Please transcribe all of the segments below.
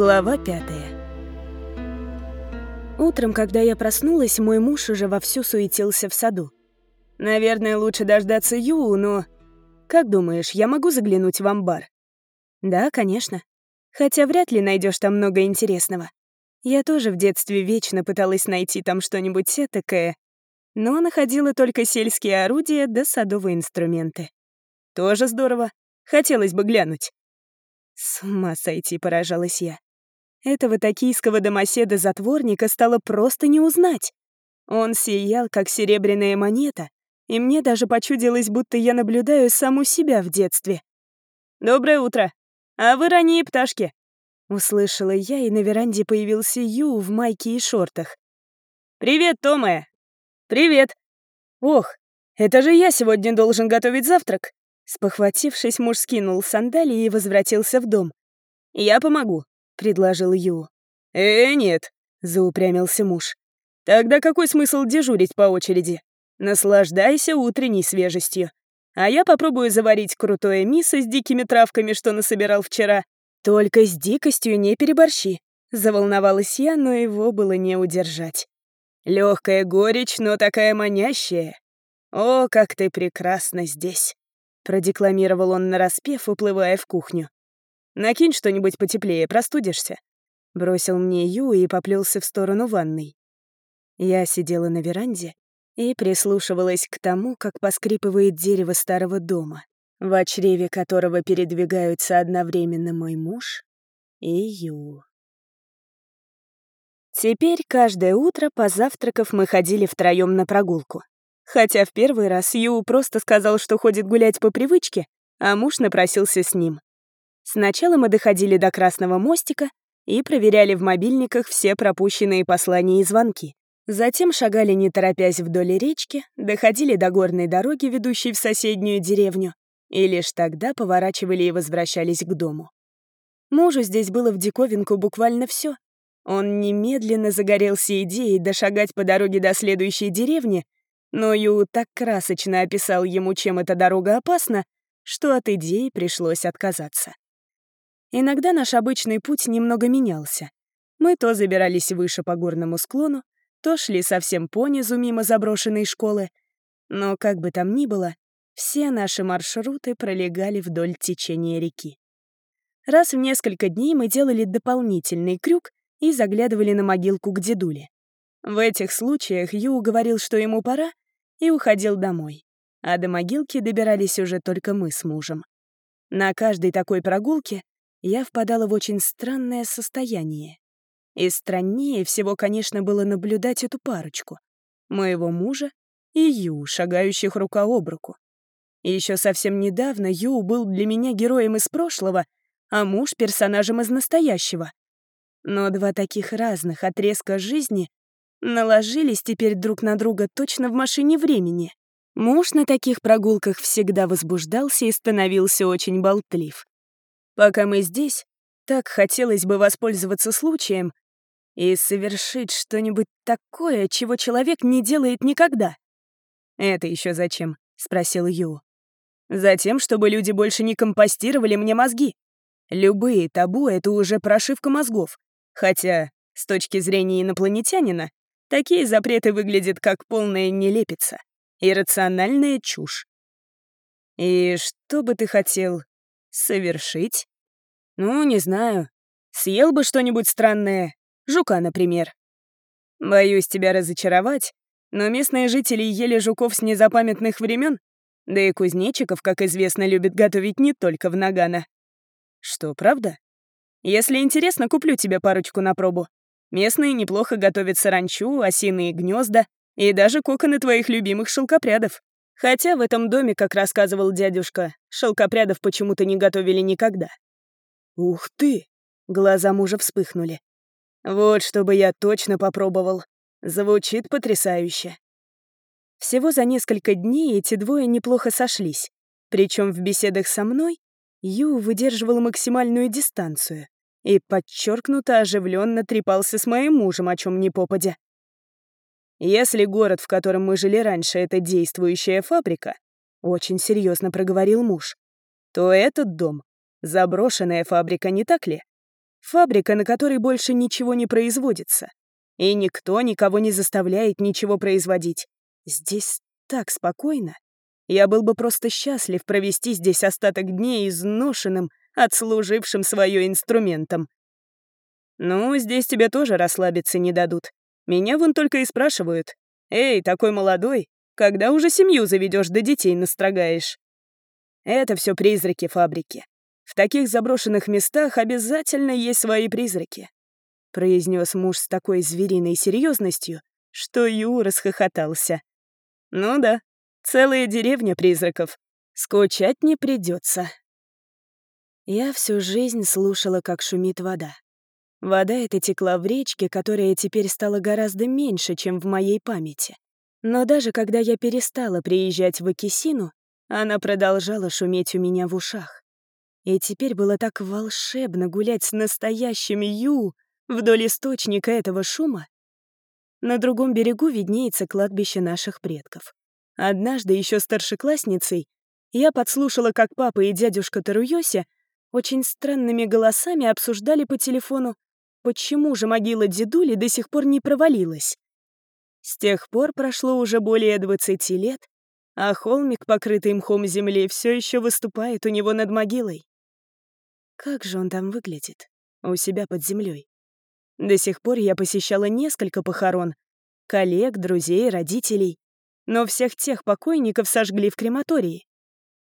Глава пятая. Утром, когда я проснулась, мой муж уже вовсю суетился в саду. Наверное, лучше дождаться Ю, но... Как думаешь, я могу заглянуть в амбар? Да, конечно. Хотя вряд ли найдешь там много интересного. Я тоже в детстве вечно пыталась найти там что-нибудь этакое, но находила только сельские орудия да садовые инструменты. Тоже здорово. Хотелось бы глянуть. С ума сойти, поражалась я. Этого токийского домоседа-затворника стало просто не узнать. Он сиял, как серебряная монета, и мне даже почудилось, будто я наблюдаю саму себя в детстве. «Доброе утро! А вы ранние пташки!» Услышала я, и на веранде появился Ю в майке и шортах. «Привет, Томая!» «Привет!» «Ох, это же я сегодня должен готовить завтрак!» Спохватившись, муж скинул сандалии и возвратился в дом. «Я помогу», — предложил Ю. «Э, нет», — заупрямился муж. «Тогда какой смысл дежурить по очереди? Наслаждайся утренней свежестью. А я попробую заварить крутое мисо с дикими травками, что насобирал вчера. Только с дикостью не переборщи», — заволновалась я, но его было не удержать. Легкая горечь, но такая манящая. О, как ты прекрасна здесь. Продекламировал он нараспев, уплывая в кухню. «Накинь что-нибудь потеплее, простудишься». Бросил мне Ю и поплелся в сторону ванной. Я сидела на веранде и прислушивалась к тому, как поскрипывает дерево старого дома, в чреве которого передвигаются одновременно мой муж и Ю. Теперь каждое утро, позавтракав, мы ходили втроем на прогулку. Хотя в первый раз Ю просто сказал, что ходит гулять по привычке, а муж напросился с ним. Сначала мы доходили до Красного мостика и проверяли в мобильниках все пропущенные послания и звонки. Затем шагали не торопясь вдоль речки, доходили до горной дороги, ведущей в соседнюю деревню, и лишь тогда поворачивали и возвращались к дому. Мужу здесь было в диковинку буквально все. Он немедленно загорелся идеей дошагать по дороге до следующей деревни — но Ю так красочно описал ему, чем эта дорога опасна, что от идеи пришлось отказаться. Иногда наш обычный путь немного менялся. Мы то забирались выше по горному склону, то шли совсем понизу мимо заброшенной школы. Но как бы там ни было, все наши маршруты пролегали вдоль течения реки. Раз в несколько дней мы делали дополнительный крюк и заглядывали на могилку к дедуле. В этих случаях Ю говорил, что ему пора, и уходил домой. А до могилки добирались уже только мы с мужем. На каждой такой прогулке я впадала в очень странное состояние. И страннее всего, конечно, было наблюдать эту парочку. Моего мужа и Ю, шагающих рука об руку. Еще совсем недавно Ю был для меня героем из прошлого, а муж — персонажем из настоящего. Но два таких разных отрезка жизни наложились теперь друг на друга точно в машине времени. Муж на таких прогулках всегда возбуждался и становился очень болтлив. Пока мы здесь, так хотелось бы воспользоваться случаем и совершить что-нибудь такое, чего человек не делает никогда. «Это еще зачем?» — спросил Ю. «Затем, чтобы люди больше не компостировали мне мозги. Любые табу — это уже прошивка мозгов. Хотя, с точки зрения инопланетянина, Такие запреты выглядят как полная нелепица, иррациональная чушь. И что бы ты хотел совершить? Ну, не знаю. Съел бы что-нибудь странное, жука, например. Боюсь тебя разочаровать, но местные жители ели жуков с незапамятных времен, да и кузнечиков, как известно, любят готовить не только в Нагано. Что, правда? Если интересно, куплю тебе парочку на пробу. Местные неплохо готовят саранчу, осиные гнезда и даже коконы твоих любимых шелкопрядов. Хотя в этом доме, как рассказывал дядюшка, шелкопрядов почему-то не готовили никогда. Ух ты! Глаза мужа вспыхнули. Вот чтобы я точно попробовал. Звучит потрясающе. Всего за несколько дней эти двое неплохо сошлись. Причем в беседах со мной Ю выдерживал максимальную дистанцию и подчеркнуто оживленно трепался с моим мужем, о чем ни попадя. Если город, в котором мы жили раньше, это действующая фабрика, очень серьезно проговорил муж, то этот дом — заброшенная фабрика, не так ли? Фабрика, на которой больше ничего не производится. И никто никого не заставляет ничего производить. Здесь так спокойно. Я был бы просто счастлив провести здесь остаток дней изношенным, отслужившим свое инструментом. Ну, здесь тебе тоже расслабиться не дадут. Меня вон только и спрашивают. «Эй, такой молодой, когда уже семью заведешь да детей настрогаешь?» Это все призраки фабрики. В таких заброшенных местах обязательно есть свои призраки. Произнес муж с такой звериной серьезностью, что Ю расхохотался. Ну да, целая деревня призраков. Скучать не придется. Я всю жизнь слушала, как шумит вода. Вода эта текла в речке, которая теперь стала гораздо меньше, чем в моей памяти. Но даже когда я перестала приезжать в Акисину, она продолжала шуметь у меня в ушах. И теперь было так волшебно гулять с настоящим Ю вдоль источника этого шума. На другом берегу виднеется кладбище наших предков. Однажды еще старшеклассницей я подслушала, как папа и дядюшка Таруёся очень странными голосами обсуждали по телефону почему же могила дедули до сих пор не провалилась. С тех пор прошло уже более 20 лет, а холмик, покрытый мхом земли, все еще выступает у него над могилой. Как же он там выглядит, у себя под землей? До сих пор я посещала несколько похорон, коллег, друзей, родителей, но всех тех покойников сожгли в крематории.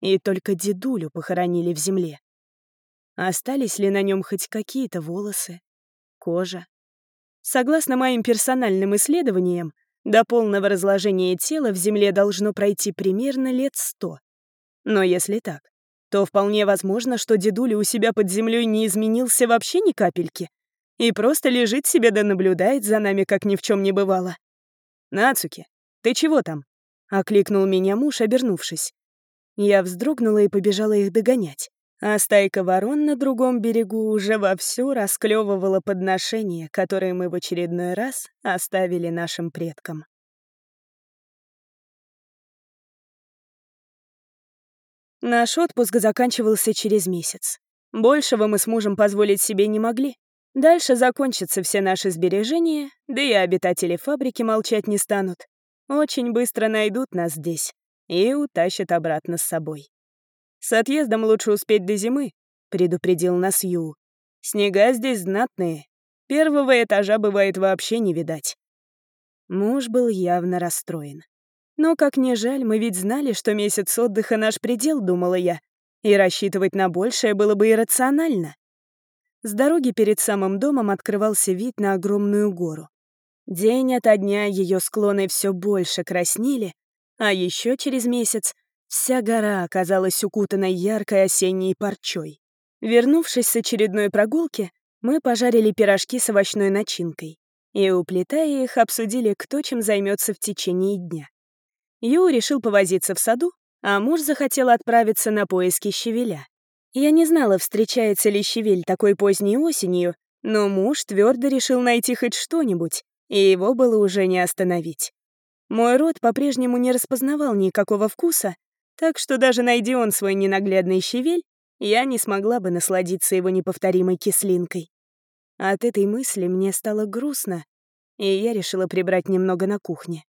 И только дедулю похоронили в земле. Остались ли на нем хоть какие-то волосы, кожа. Согласно моим персональным исследованиям, до полного разложения тела в Земле должно пройти примерно лет сто. Но если так, то вполне возможно, что дедуля у себя под землей не изменился вообще ни капельки и просто лежит себе да наблюдает за нами, как ни в чем не бывало. «Нацуки, ты чего там?» — окликнул меня муж, обернувшись. Я вздрогнула и побежала их догонять а стайка ворон на другом берегу уже вовсю расклевывала подношения, которые мы в очередной раз оставили нашим предкам. Наш отпуск заканчивался через месяц. Большего мы с мужем позволить себе не могли. Дальше закончатся все наши сбережения, да и обитатели фабрики молчать не станут. Очень быстро найдут нас здесь и утащат обратно с собой. «С отъездом лучше успеть до зимы», — предупредил нас Ю. «Снега здесь знатные. Первого этажа бывает вообще не видать». Муж был явно расстроен. Но, как ни жаль, мы ведь знали, что месяц отдыха — наш предел, думала я, и рассчитывать на большее было бы иррационально. С дороги перед самым домом открывался вид на огромную гору. День ото дня ее склоны все больше краснели, а еще через месяц Вся гора оказалась укутанной яркой осенней парчой. Вернувшись с очередной прогулки, мы пожарили пирожки с овощной начинкой и, уплетая их, обсудили, кто чем займется в течение дня. Ю решил повозиться в саду, а муж захотел отправиться на поиски щавеля. Я не знала, встречается ли щавель такой поздней осенью, но муж твердо решил найти хоть что-нибудь, и его было уже не остановить. Мой рот по-прежнему не распознавал никакого вкуса, так что даже найди он свой ненаглядный щавель, я не смогла бы насладиться его неповторимой кислинкой. От этой мысли мне стало грустно, и я решила прибрать немного на кухне.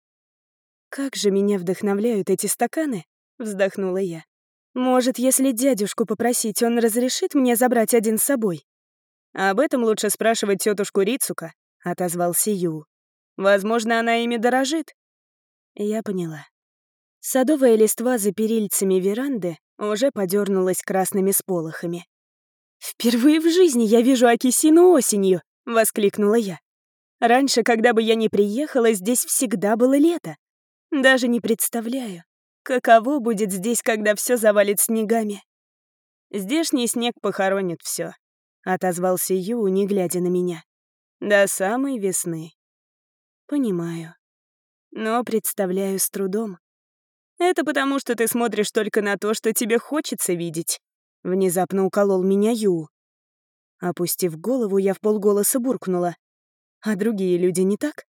«Как же меня вдохновляют эти стаканы!» — вздохнула я. «Может, если дядюшку попросить, он разрешит мне забрать один с собой?» «Об этом лучше спрашивать тетушку Рицука», — отозвался Ю. «Возможно, она ими дорожит». Я поняла. Садовая листва за перильцами веранды уже подернулась красными сполохами. «Впервые в жизни я вижу Акисину осенью!» — воскликнула я. «Раньше, когда бы я ни приехала, здесь всегда было лето. Даже не представляю, каково будет здесь, когда все завалит снегами». «Здешний снег похоронит все, отозвался Ю, не глядя на меня. «До самой весны». «Понимаю. Но представляю с трудом, это потому, что ты смотришь только на то, что тебе хочется видеть. Внезапно уколол меня Ю. Опустив голову, я в полголоса буркнула. А другие люди не так?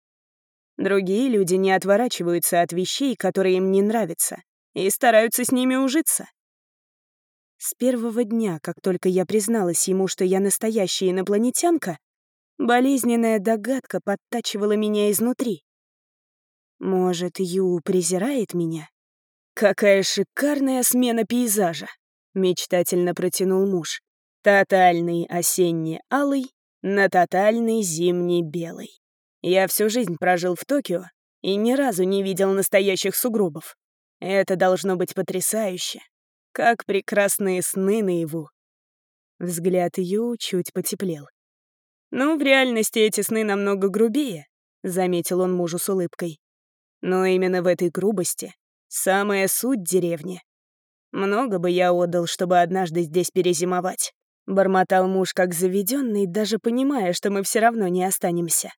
Другие люди не отворачиваются от вещей, которые им не нравятся, и стараются с ними ужиться. С первого дня, как только я призналась ему, что я настоящая инопланетянка, болезненная догадка подтачивала меня изнутри. Может, Ю презирает меня? Какая шикарная смена пейзажа, мечтательно протянул муж. Тотальный осенний алый на тотальный зимний белый. Я всю жизнь прожил в Токио и ни разу не видел настоящих сугробов. Это должно быть потрясающе. Как прекрасные сны наяву. Взгляд Ю чуть потеплел. «Ну, в реальности эти сны намного грубее», — заметил он мужу с улыбкой. «Но именно в этой грубости самая суть деревни. Много бы я отдал, чтобы однажды здесь перезимовать», — бормотал муж как заведенный, даже понимая, что мы все равно не останемся.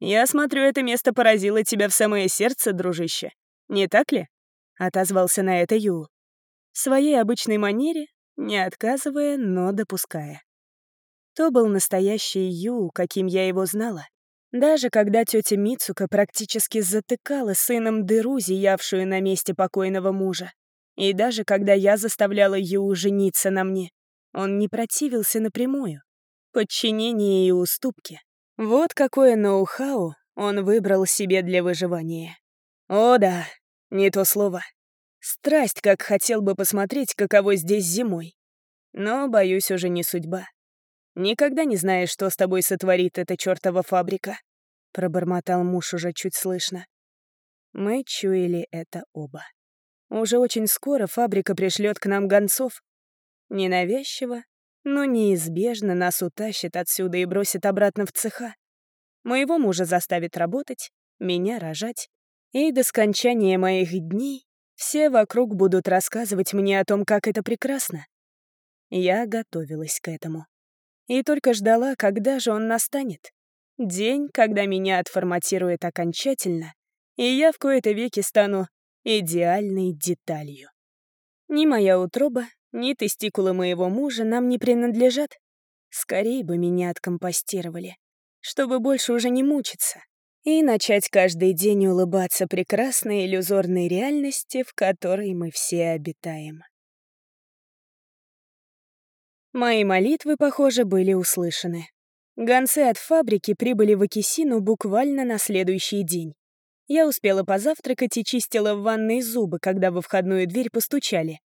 «Я смотрю, это место поразило тебя в самое сердце, дружище. Не так ли?» — отозвался на это Ю. В своей обычной манере, не отказывая, но допуская. То был настоящий Ю, каким я его знала. Даже когда тетя Мицука практически затыкала сыном дыру, зиявшую на месте покойного мужа. И даже когда я заставляла Ю жениться на мне, он не противился напрямую. Подчинение и уступки. Вот какое ноу-хау он выбрал себе для выживания. О да, не то слово. Страсть, как хотел бы посмотреть, каково здесь зимой. Но, боюсь, уже не судьба. Никогда не знаешь, что с тобой сотворит эта чертова фабрика. Пробормотал муж уже чуть слышно. Мы чуяли это оба. Уже очень скоро фабрика пришлет к нам гонцов. Ненавязчиво, но неизбежно нас утащит отсюда и бросит обратно в цеха. Моего мужа заставит работать, меня рожать, и до скончания моих дней все вокруг будут рассказывать мне о том, как это прекрасно. Я готовилась к этому. И только ждала, когда же он настанет. День, когда меня отформатирует окончательно, и я в кои-то веки стану идеальной деталью. Ни моя утроба, ни тестикулы моего мужа нам не принадлежат. Скорее бы меня откомпостировали, чтобы больше уже не мучиться и начать каждый день улыбаться прекрасной иллюзорной реальности, в которой мы все обитаем. Мои молитвы, похоже, были услышаны. Гонцы от фабрики прибыли в Акисину буквально на следующий день. Я успела позавтракать и чистила в ванной зубы, когда во входную дверь постучали.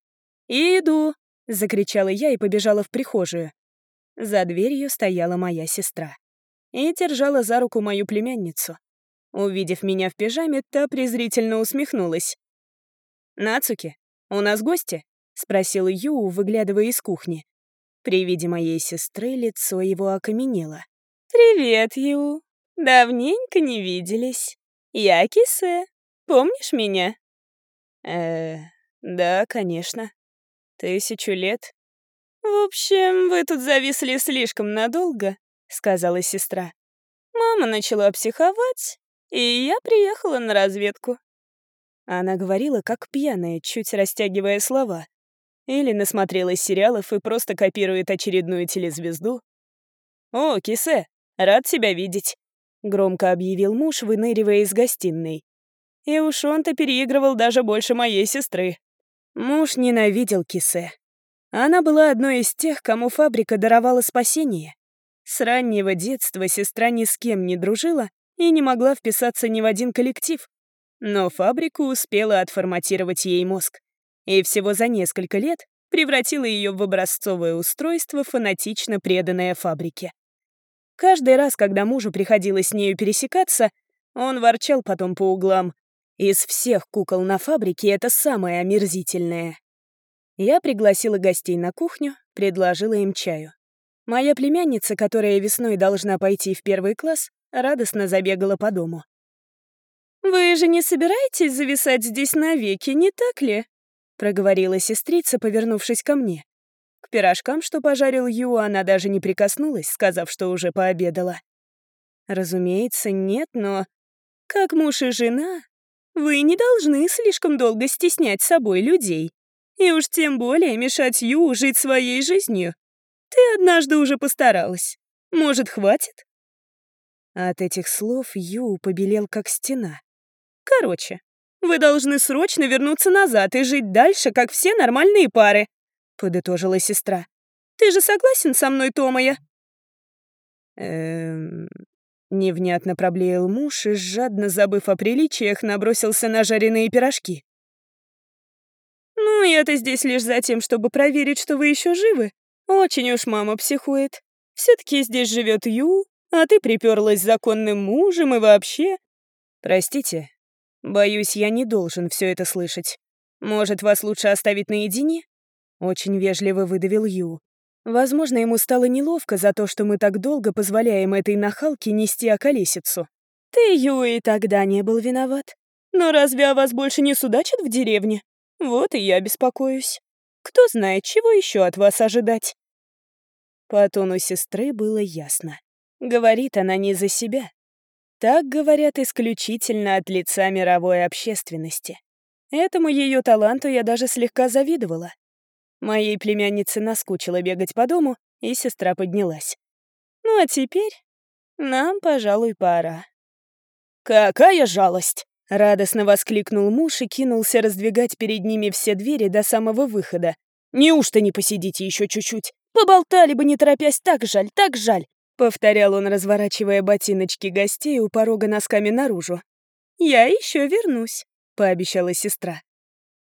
«Иду!» — закричала я и побежала в прихожую. За дверью стояла моя сестра и держала за руку мою племянницу. Увидев меня в пижаме, та презрительно усмехнулась. «Нацуки, у нас гости?» — спросил Ю, выглядывая из кухни. При виде моей сестры лицо его окаменело. «Привет, Ю. Давненько не виделись. Я Кисе. Помнишь меня?» «Э, да, конечно. Тысячу лет». «В общем, вы тут зависли слишком надолго», — сказала сестра. «Мама начала психовать, и я приехала на разведку». Она говорила, как пьяная, чуть растягивая слова. Или насмотрелась сериалов и просто копирует очередную телезвезду. «О, Кисе, рад тебя видеть», — громко объявил муж, выныривая из гостиной. И уж он-то переигрывал даже больше моей сестры. Муж ненавидел Кисе. Она была одной из тех, кому фабрика даровала спасение. С раннего детства сестра ни с кем не дружила, и не могла вписаться ни в один коллектив. Но фабрику успела отформатировать ей мозг. И всего за несколько лет превратила ее в образцовое устройство, фанатично преданное фабрике. Каждый раз, когда мужу приходилось с нею пересекаться, он ворчал потом по углам. Из всех кукол на фабрике это самое омерзительное. Я пригласила гостей на кухню, предложила им чаю. Моя племянница, которая весной должна пойти в первый класс, радостно забегала по дому. «Вы же не собираетесь зависать здесь навеки, не так ли?» — проговорила сестрица, повернувшись ко мне. К пирожкам, что пожарил Ю, она даже не прикоснулась, сказав, что уже пообедала. Разумеется, нет, но... Как муж и жена, вы не должны слишком долго стеснять собой людей. И уж тем более мешать Ю жить своей жизнью. Ты однажды уже постаралась. Может, хватит? От этих слов Ю побелел как стена. «Короче, вы должны срочно вернуться назад и жить дальше, как все нормальные пары. подытожила сестра. «Ты же согласен со мной, Томая?» «Эм...» Невнятно проблеял муж и, жадно забыв о приличиях, набросился на жареные пирожки. «Ну, я-то здесь лишь за тем, чтобы проверить, что вы еще живы. Очень уж мама психует. все таки здесь живет Ю, а ты приперлась законным мужем и вообще...» «Простите, боюсь, я не должен все это слышать. Может, вас лучше оставить наедине?» Очень вежливо выдавил Ю. Возможно, ему стало неловко за то, что мы так долго позволяем этой нахалке нести околесицу. Ты, Ю, и тогда не был виноват. Но разве о вас больше не судачат в деревне? Вот и я беспокоюсь. Кто знает, чего еще от вас ожидать? По тону сестры было ясно. Говорит она не за себя. Так говорят исключительно от лица мировой общественности. Этому ее таланту я даже слегка завидовала. Моей племяннице наскучило бегать по дому, и сестра поднялась. «Ну а теперь нам, пожалуй, пора». «Какая жалость!» — радостно воскликнул муж и кинулся раздвигать перед ними все двери до самого выхода. «Неужто не посидите еще чуть-чуть? Поболтали бы, не торопясь, так жаль, так жаль!» — повторял он, разворачивая ботиночки гостей у порога носками наружу. «Я еще вернусь», — пообещала сестра.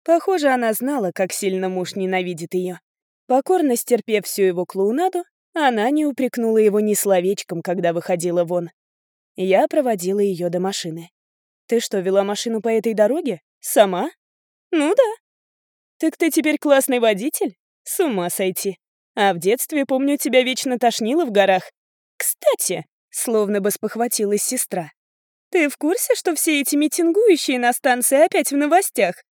Похоже, она знала, как сильно муж ненавидит ее. Покорно стерпев всю его клоунаду, она не упрекнула его ни словечком, когда выходила вон. Я проводила ее до машины. «Ты что, вела машину по этой дороге? Сама?» «Ну да». «Так ты теперь классный водитель? С ума сойти. А в детстве, помню, тебя вечно тошнило в горах. Кстати, словно бы спохватилась сестра. Ты в курсе, что все эти митингующие на станции опять в новостях?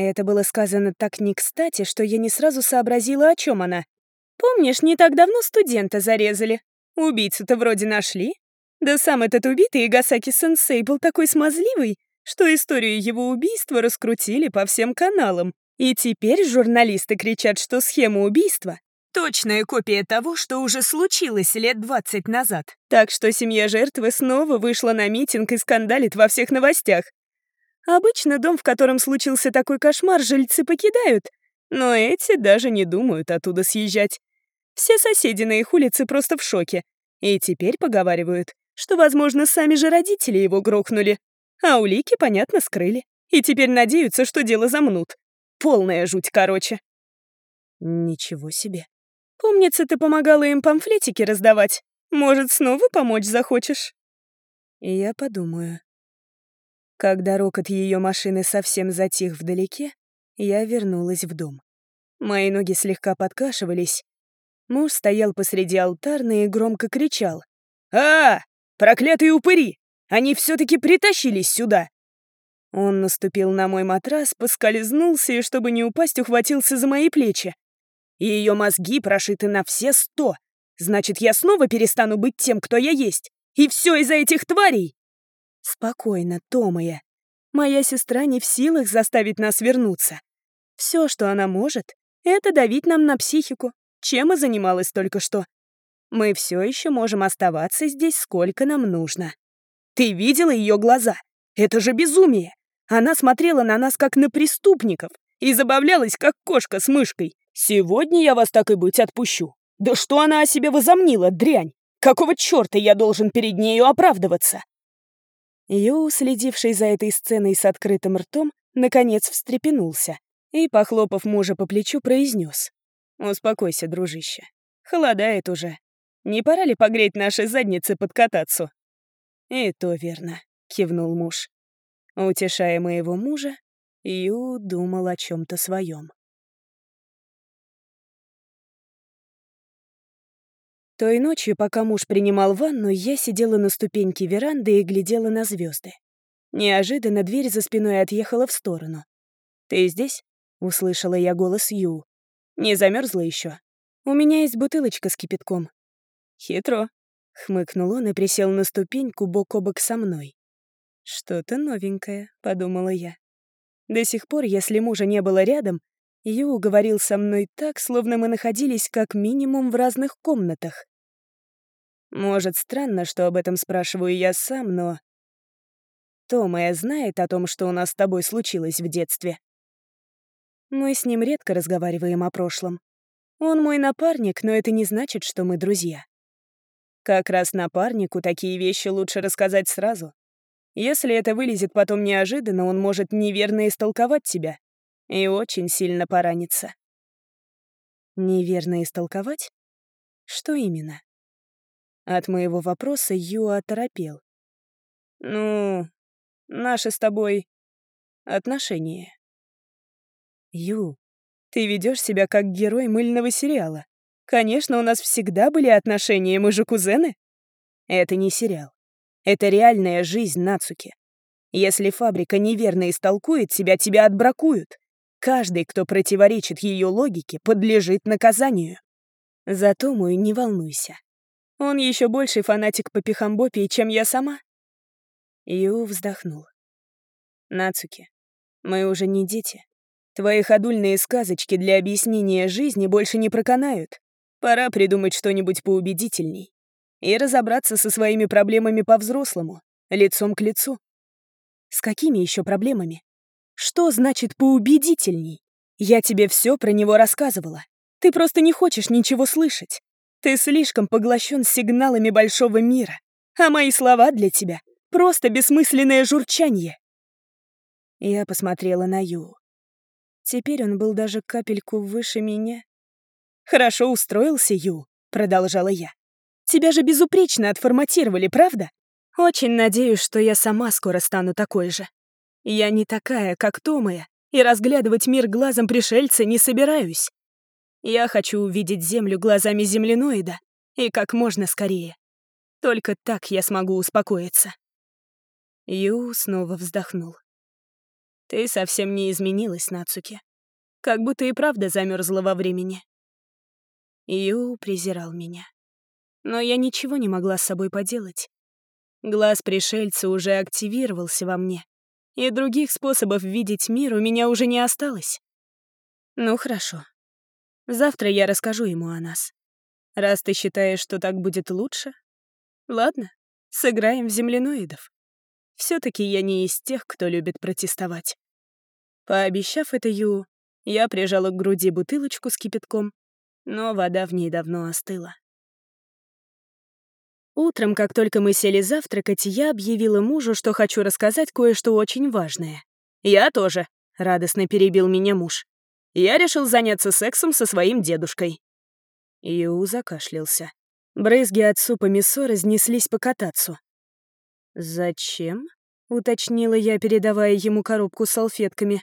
Это было сказано так не кстати, что я не сразу сообразила, о чем она. Помнишь, не так давно студента зарезали? Убийцу-то вроде нашли. Да сам этот убитый Игасаки-сенсей был такой смазливый, что историю его убийства раскрутили по всем каналам. И теперь журналисты кричат, что схема убийства — точная копия того, что уже случилось лет 20 назад. Так что семья жертвы снова вышла на митинг и скандалит во всех новостях. Обычно дом, в котором случился такой кошмар, жильцы покидают, но эти даже не думают оттуда съезжать. Все соседи на их улице просто в шоке. И теперь поговаривают, что, возможно, сами же родители его грохнули. А улики, понятно, скрыли. И теперь надеются, что дело замнут. Полная жуть, короче. Ничего себе. Помнится, ты помогала им памфлетики раздавать. Может, снова помочь захочешь? Я подумаю. Когда рокот ее машины совсем затих вдалеке, я вернулась в дом. Мои ноги слегка подкашивались. Муж стоял посреди алтарной и громко кричал. «А, проклятые упыри! Они все-таки притащились сюда!» Он наступил на мой матрас, поскользнулся и, чтобы не упасть, ухватился за мои плечи. И ее мозги прошиты на все сто. Значит, я снова перестану быть тем, кто я есть. И все из-за этих тварей. Спокойно, Томая. Моя сестра не в силах заставить нас вернуться. Все, что она может, это давить нам на психику, чем и занималась только что. Мы все еще можем оставаться здесь, сколько нам нужно. Ты видела ее глаза? Это же безумие! Она смотрела на нас, как на преступников, и забавлялась, как кошка с мышкой. Сегодня я вас так и быть отпущу. Да что она о себе возомнила, дрянь? Какого черта я должен перед нею оправдываться? Ю, следивший за этой сценой с открытым ртом, наконец встрепенулся и, похлопав мужа по плечу, произнес. «Успокойся, дружище. Холодает уже. Не пора ли погреть наши задницы под катацу?» «И то верно», — кивнул муж. Утешая моего мужа, Ю думал о чем то своем. Той ночью, пока муж принимал ванну, я сидела на ступеньке веранды и глядела на звезды. Неожиданно дверь за спиной отъехала в сторону. «Ты здесь?» — услышала я голос Ю. «Не замерзла еще? У меня есть бутылочка с кипятком». «Хитро», — хмыкнул он и присел на ступеньку бок о бок со мной. «Что-то новенькое», — подумала я. До сих пор, если мужа не было рядом, Ю говорил со мной так, словно мы находились как минимум в разных комнатах. Может, странно, что об этом спрашиваю я сам, но... Томая знает о том, что у нас с тобой случилось в детстве. Мы с ним редко разговариваем о прошлом. Он мой напарник, но это не значит, что мы друзья. Как раз напарнику такие вещи лучше рассказать сразу. Если это вылезет потом неожиданно, он может неверно истолковать тебя и очень сильно пораниться. Неверно истолковать? Что именно? От моего вопроса Ю оторопел. Ну, наши с тобой отношения. Ю, ты ведешь себя как герой мыльного сериала. Конечно, у нас всегда были отношения, мы же кузены. Это не сериал. Это реальная жизнь Нацуки. Если фабрика неверно истолкует тебя, тебя отбракуют. Каждый, кто противоречит ее логике, подлежит наказанию. Зато мой не волнуйся. Он еще больший фанатик по пихамбопии, чем я сама. Ю вздохнул. Нацуки, мы уже не дети. Твои ходульные сказочки для объяснения жизни больше не проканают. Пора придумать что-нибудь поубедительней. И разобраться со своими проблемами по-взрослому, лицом к лицу. С какими еще проблемами? Что значит поубедительней? Я тебе все про него рассказывала. Ты просто не хочешь ничего слышать. Ты слишком поглощен сигналами большого мира. А мои слова для тебя — просто бессмысленное журчание. Я посмотрела на Ю. Теперь он был даже капельку выше меня. «Хорошо устроился, Ю», — продолжала я. «Тебя же безупречно отформатировали, правда? Очень надеюсь, что я сама скоро стану такой же. Я не такая, как Томая, и разглядывать мир глазом пришельца не собираюсь. Я хочу увидеть Землю глазами земляноида, и как можно скорее. Только так я смогу успокоиться». Ю снова вздохнул. Ты совсем не изменилась, Нацуки. Как будто и правда замерзла во времени. Ю презирал меня. Но я ничего не могла с собой поделать. Глаз пришельца уже активировался во мне, и других способов видеть мир у меня уже не осталось. Ну хорошо. Завтра я расскажу ему о нас. Раз ты считаешь, что так будет лучше, ладно, сыграем в земляноидов. Все-таки я не из тех, кто любит протестовать. Пообещав это Ю, я прижала к груди бутылочку с кипятком, но вода в ней давно остыла. Утром, как только мы сели завтракать, я объявила мужу, что хочу рассказать кое-что очень важное. «Я тоже», — радостно перебил меня муж. «Я решил заняться сексом со своим дедушкой». Ю закашлялся. Брызги от супа мясо разнеслись по катацу. «Зачем?» — уточнила я, передавая ему коробку с салфетками.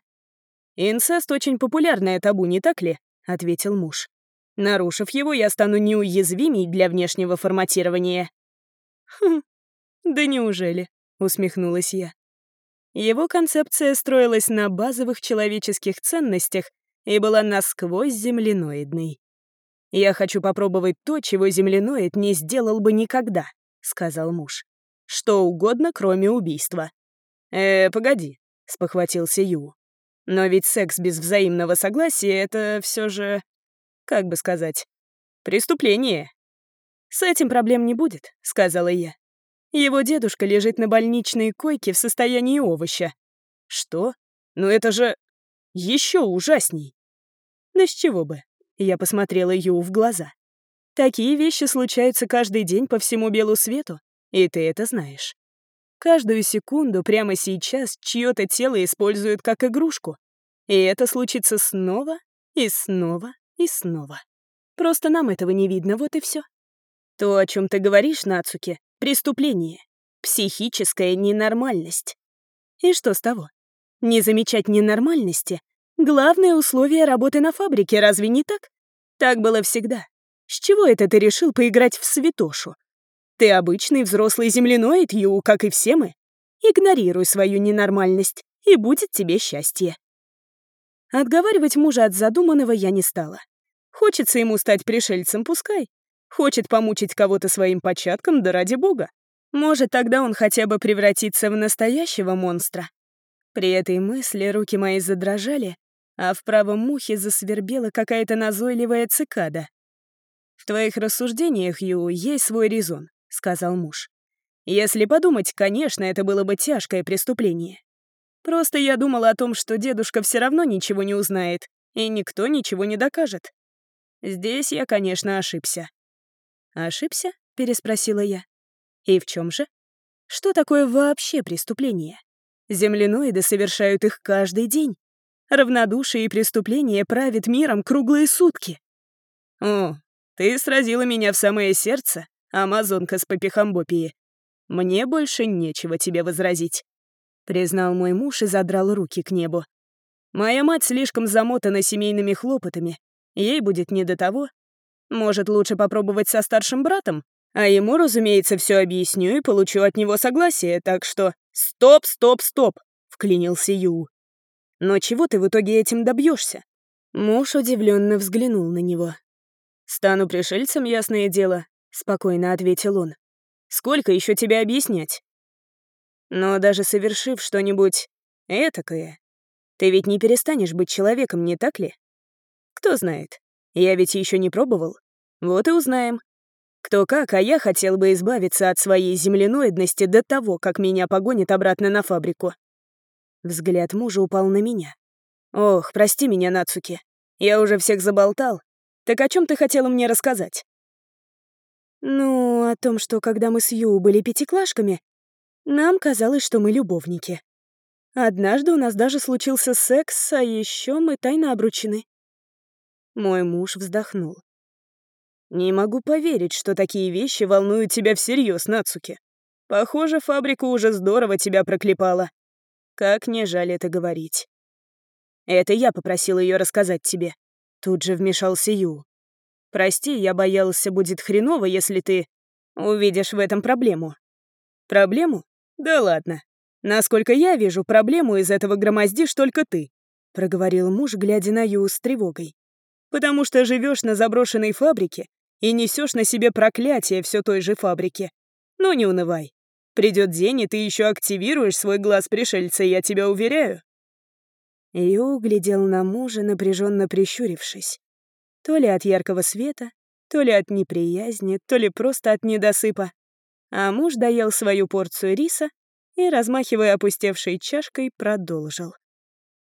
«Инцест — очень популярное табу, не так ли?» — ответил муж. «Нарушив его, я стану неуязвимей для внешнего форматирования». «Хм, да неужели?» — усмехнулась я. Его концепция строилась на базовых человеческих ценностях и была насквозь земляноидной. «Я хочу попробовать то, чего земляноид не сделал бы никогда», — сказал муж. Что угодно, кроме убийства. «Э, погоди», — спохватился Ю. «Но ведь секс без взаимного согласия — это все же... как бы сказать... преступление». «С этим проблем не будет», — сказала я. «Его дедушка лежит на больничной койке в состоянии овоща». «Что? Ну это же... еще ужасней». «Да с чего бы?» — я посмотрела Ю в глаза. «Такие вещи случаются каждый день по всему белу свету. И ты это знаешь. Каждую секунду прямо сейчас чье-то тело используют как игрушку. И это случится снова и снова и снова. Просто нам этого не видно, вот и все. То, о чем ты говоришь, Нацуки, преступление. Психическая ненормальность. И что с того? Не замечать ненормальности — главное условие работы на фабрике, разве не так? Так было всегда. С чего это ты решил поиграть в святошу? Ты обычный взрослый земляноид, Ю, как и все мы. Игнорируй свою ненормальность, и будет тебе счастье. Отговаривать мужа от задуманного я не стала. Хочется ему стать пришельцем, пускай. Хочет помучить кого-то своим початком, да ради бога. Может, тогда он хотя бы превратится в настоящего монстра. При этой мысли руки мои задрожали, а в правом ухе засвербела какая-то назойливая цикада. В твоих рассуждениях, Ю, есть свой резон сказал муж. Если подумать, конечно, это было бы тяжкое преступление. Просто я думала о том, что дедушка все равно ничего не узнает, и никто ничего не докажет. Здесь я, конечно, ошибся. «Ошибся?» — переспросила я. «И в чем же? Что такое вообще преступление? Земляноиды совершают их каждый день. Равнодушие и преступление правят миром круглые сутки. О, ты сразила меня в самое сердце, амазонка с попихамбопии. Мне больше нечего тебе возразить. Признал мой муж и задрал руки к небу. Моя мать слишком замотана семейными хлопотами. Ей будет не до того. Может, лучше попробовать со старшим братом? А ему, разумеется, все объясню и получу от него согласие, так что... «Стоп, стоп, стоп!» — вклинился Ю. «Но чего ты в итоге этим добьешься? Муж удивленно взглянул на него. «Стану пришельцем, ясное дело», — спокойно ответил он. «Сколько еще тебе объяснять?» «Но даже совершив что-нибудь этакое, ты ведь не перестанешь быть человеком, не так ли? Кто знает, я ведь еще не пробовал. Вот и узнаем. Кто как, а я хотел бы избавиться от своей земляноидности до того, как меня погонит обратно на фабрику. Взгляд мужа упал на меня. «Ох, прости меня, Нацуки. Я уже всех заболтал. Так о чем ты хотела мне рассказать?» «Ну, о том, что когда мы с Ю были пятиклашками, нам казалось, что мы любовники. Однажды у нас даже случился секс, а еще мы тайно обручены». Мой муж вздохнул. «Не могу поверить, что такие вещи волнуют тебя всерьез, Нацуки. Похоже, фабрика уже здорово тебя проклепала. Как не жаль это говорить. Это я попросил ее рассказать тебе. Тут же вмешался Ю. Прости, я боялся, будет хреново, если ты увидишь в этом проблему. Проблему? Да ладно. Насколько я вижу, проблему из этого громоздишь только ты, проговорил муж, глядя на Ю с тревогой. Потому что живешь на заброшенной фабрике и несешь на себе проклятие все той же фабрики. Но не унывай. Придет день, и ты еще активируешь свой глаз пришельца, я тебя уверяю. Ю глядел на мужа, напряженно прищурившись. То ли от яркого света, то ли от неприязни, то ли просто от недосыпа. А муж доел свою порцию риса и, размахивая опустевшей чашкой, продолжил.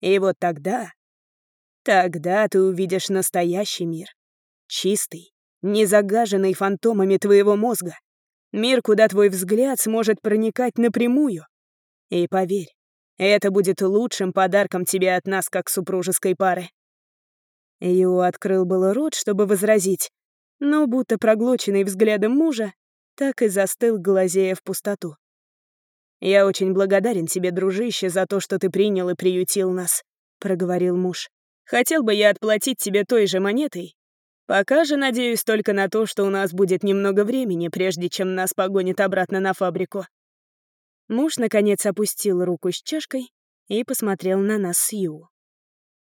И вот тогда... Тогда ты увидишь настоящий мир. Чистый, не загаженный фантомами твоего мозга. Мир, куда твой взгляд сможет проникать напрямую. И поверь, это будет лучшим подарком тебе от нас, как супружеской пары. Ю открыл было рот, чтобы возразить, но, будто проглоченный взглядом мужа, так и застыл, глазея в пустоту. «Я очень благодарен тебе, дружище, за то, что ты принял и приютил нас», — проговорил муж. «Хотел бы я отплатить тебе той же монетой, Пока же надеюсь только на то, что у нас будет немного времени, прежде чем нас погонит обратно на фабрику. Муж, наконец, опустил руку с чашкой и посмотрел на нас с Ю.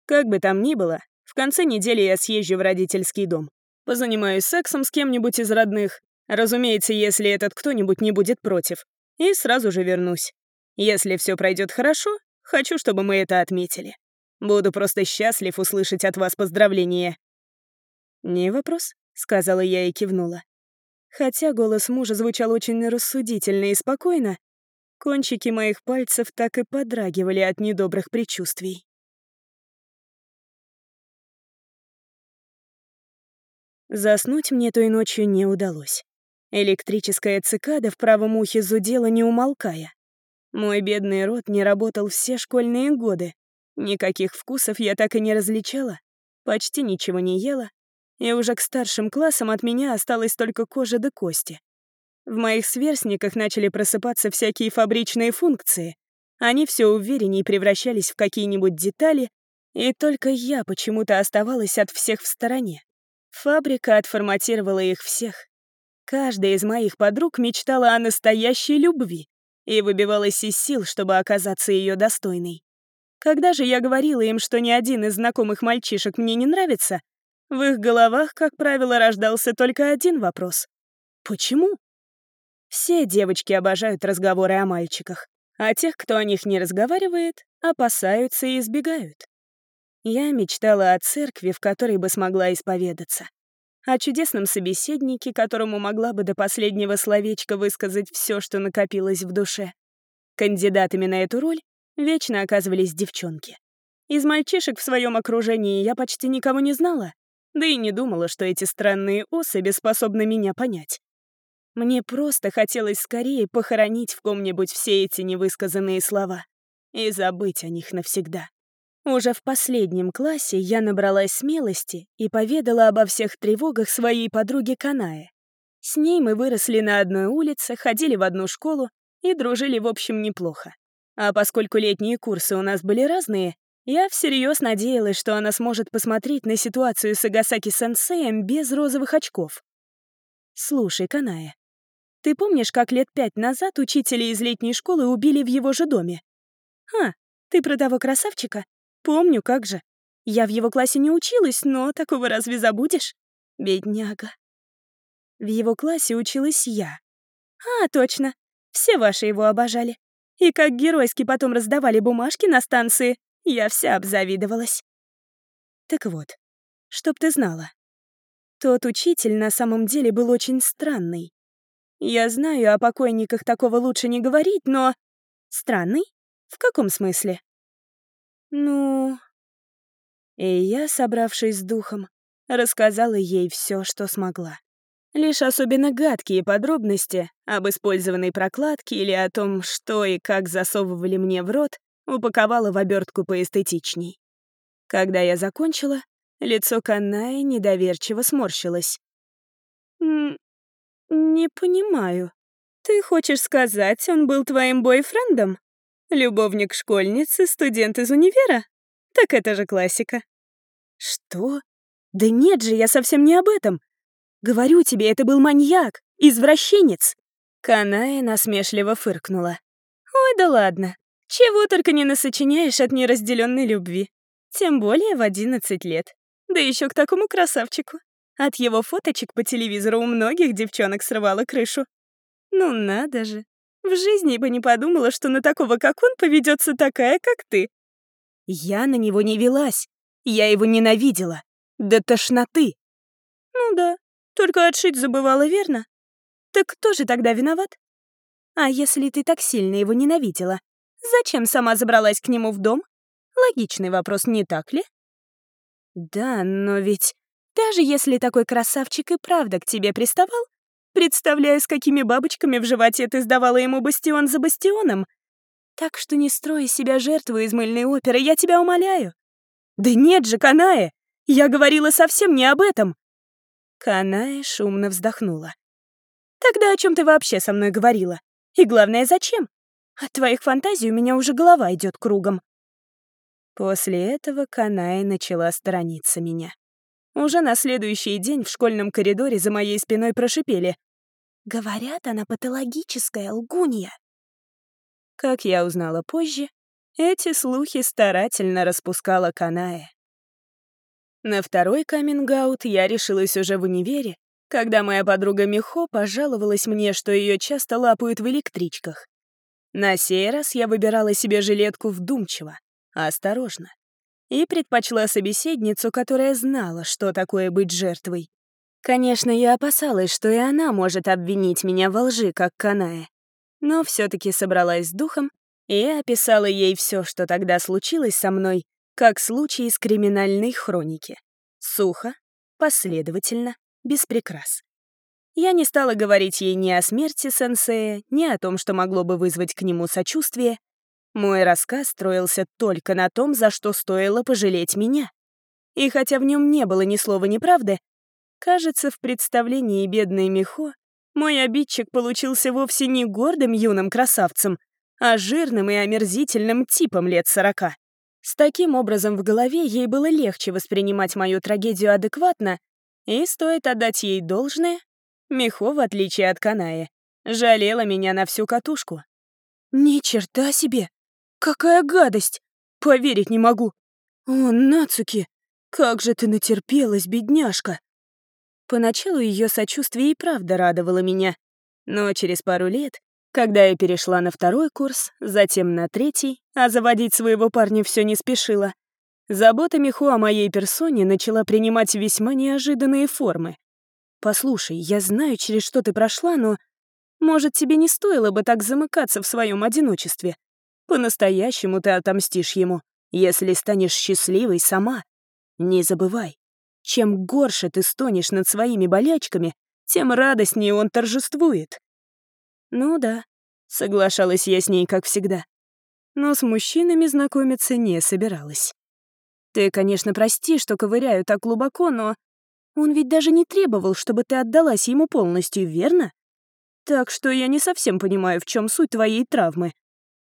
Как бы там ни было, в конце недели я съезжу в родительский дом. Позанимаюсь сексом с кем-нибудь из родных, разумеется, если этот кто-нибудь не будет против, и сразу же вернусь. Если все пройдет хорошо, хочу, чтобы мы это отметили. Буду просто счастлив услышать от вас поздравления. «Не вопрос», — сказала я и кивнула. Хотя голос мужа звучал очень рассудительно и спокойно, кончики моих пальцев так и подрагивали от недобрых предчувствий. Заснуть мне той ночью не удалось. Электрическая цикада в правом ухе зудела, не умолкая. Мой бедный рот не работал все школьные годы. Никаких вкусов я так и не различала, почти ничего не ела, и уже к старшим классам от меня осталась только кожа до кости. В моих сверстниках начали просыпаться всякие фабричные функции. Они все увереннее превращались в какие-нибудь детали, и только я почему-то оставалась от всех в стороне. Фабрика отформатировала их всех. Каждая из моих подруг мечтала о настоящей любви и выбивалась из сил, чтобы оказаться ее достойной. Когда же я говорила им, что ни один из знакомых мальчишек мне не нравится, в их головах, как правило, рождался только один вопрос. Почему? Все девочки обожают разговоры о мальчиках, а тех, кто о них не разговаривает, опасаются и избегают. Я мечтала о церкви, в которой бы смогла исповедаться. О чудесном собеседнике, которому могла бы до последнего словечка высказать все, что накопилось в душе. Кандидатами на эту роль вечно оказывались девчонки. Из мальчишек в своем окружении я почти никого не знала, да и не думала, что эти странные особи способны меня понять. Мне просто хотелось скорее похоронить в ком-нибудь все эти невысказанные слова и забыть о них навсегда. Уже в последнем классе я набралась смелости и поведала обо всех тревогах своей подруге Канае. С ней мы выросли на одной улице, ходили в одну школу и дружили в общем неплохо. А поскольку летние курсы у нас были разные, я всерьез надеялась, что она сможет посмотреть на ситуацию с Агасаки-сенсеем без розовых очков. «Слушай, Каная, ты помнишь, как лет пять назад учителя из летней школы убили в его же доме? А, ты про того красавчика? Помню, как же. Я в его классе не училась, но такого разве забудешь? Бедняга. В его классе училась я. А, точно. Все ваши его обожали. И как геройски потом раздавали бумажки на станции, я вся обзавидовалась. Так вот, чтоб ты знала. Тот учитель на самом деле был очень странный. Я знаю, о покойниках такого лучше не говорить, но... Странный? В каком смысле? Ну... И я, собравшись с духом, рассказала ей все, что смогла. Лишь особенно гадкие подробности об использованной прокладке или о том, что и как засовывали мне в рот, упаковала в обертку поэстетичней. Когда я закончила, лицо Канаи недоверчиво сморщилось. «Не понимаю. Ты хочешь сказать, он был твоим бойфрендом? Любовник школьницы, студент из универа? Так это же классика». «Что? Да нет же, я совсем не об этом. Говорю тебе, это был маньяк, извращенец». Каная насмешливо фыркнула. «Ой, да ладно. Чего только не насочиняешь от неразделенной любви. Тем более в одиннадцать лет. Да еще к такому красавчику. От его фоточек по телевизору у многих девчонок срывало крышу. Ну надо же. В жизни бы не подумала, что на такого, как он, поведется такая, как ты. Я на него не велась. Я его ненавидела. До тошноты. Ну да, только отшить забывала, верно? Так кто же тогда виноват? А если ты так сильно его ненавидела, зачем сама забралась к нему в дом? Логичный вопрос, не так ли? Да, но ведь даже если такой красавчик и правда к тебе приставал, представляю, с какими бабочками в животе ты сдавала ему бастион за бастионом. Так что не строй себя жертву из мыльной оперы, я тебя умоляю. Да нет же, Каная, я говорила совсем не об этом. Каная шумно вздохнула. Тогда о чем ты вообще со мной говорила? И главное, зачем? От твоих фантазий у меня уже голова идет кругом. После этого Каная начала сторониться меня. Уже на следующий день в школьном коридоре за моей спиной прошипели. «Говорят, она патологическая лгунья». Как я узнала позже, эти слухи старательно распускала Каная. На второй каминг-аут я решилась уже в универе, когда моя подруга Михо пожаловалась мне, что ее часто лапают в электричках. На сей раз я выбирала себе жилетку вдумчиво, осторожно и предпочла собеседницу, которая знала, что такое быть жертвой. Конечно, я опасалась, что и она может обвинить меня во лжи, как Каная. Но все таки собралась с духом и описала ей все, что тогда случилось со мной, как случай из криминальной хроники. Сухо, последовательно, без прикрас. Я не стала говорить ей ни о смерти сенсея, ни о том, что могло бы вызвать к нему сочувствие, мой рассказ строился только на том, за что стоило пожалеть меня. И хотя в нем не было ни слова неправды, кажется, в представлении бедной Михо мой обидчик получился вовсе не гордым юным красавцем, а жирным и омерзительным типом лет сорока. С таким образом в голове ей было легче воспринимать мою трагедию адекватно, и стоит отдать ей должное, Михо, в отличие от Канаи, жалела меня на всю катушку. «Ни черта себе! Какая гадость! Поверить не могу! О, Нацуки, как же ты натерпелась, бедняжка!» Поначалу ее сочувствие и правда радовало меня, но через пару лет, когда я перешла на второй курс, затем на третий, а заводить своего парня все не спешила, забота Миху о моей персоне начала принимать весьма неожиданные формы. «Послушай, я знаю, через что ты прошла, но, может, тебе не стоило бы так замыкаться в своем одиночестве?» По-настоящему ты отомстишь ему. если станешь счастливой сама. Не забывай, чем горше ты стонешь над своими болячками, тем радостнее он торжествует. Ну да, соглашалась я с ней, как всегда. Но с мужчинами знакомиться не собиралась. Ты, конечно, прости, что ковыряю так глубоко, но он ведь даже не требовал, чтобы ты отдалась ему полностью, верно? Так что я не совсем понимаю, в чем суть твоей травмы.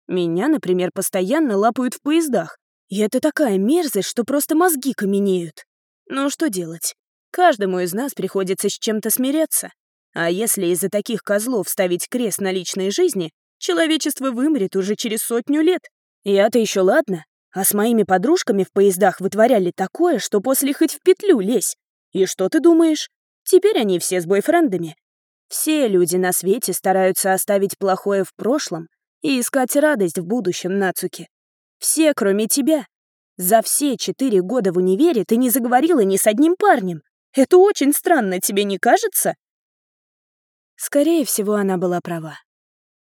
Меня, например, постоянно лапают в поездах. И это такая мерзость, что просто мозги каменеют. Ну что делать? Каждому из нас приходится с чем-то смиряться. А если из-за таких козлов ставить крест на личной жизни, человечество вымрет уже через сотню лет. Я-то еще ладно, а с моими подружками в поездах вытворяли такое, что после хоть в петлю лезь. И что ты думаешь? Теперь они все с бойфрендами. Все люди на свете стараются оставить плохое в прошлом и искать радость в будущем, Нацуки. Все, кроме тебя. За все четыре года в универе ты не заговорила ни с одним парнем. Это очень странно, тебе не кажется? Скорее всего, она была права.